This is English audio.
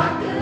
back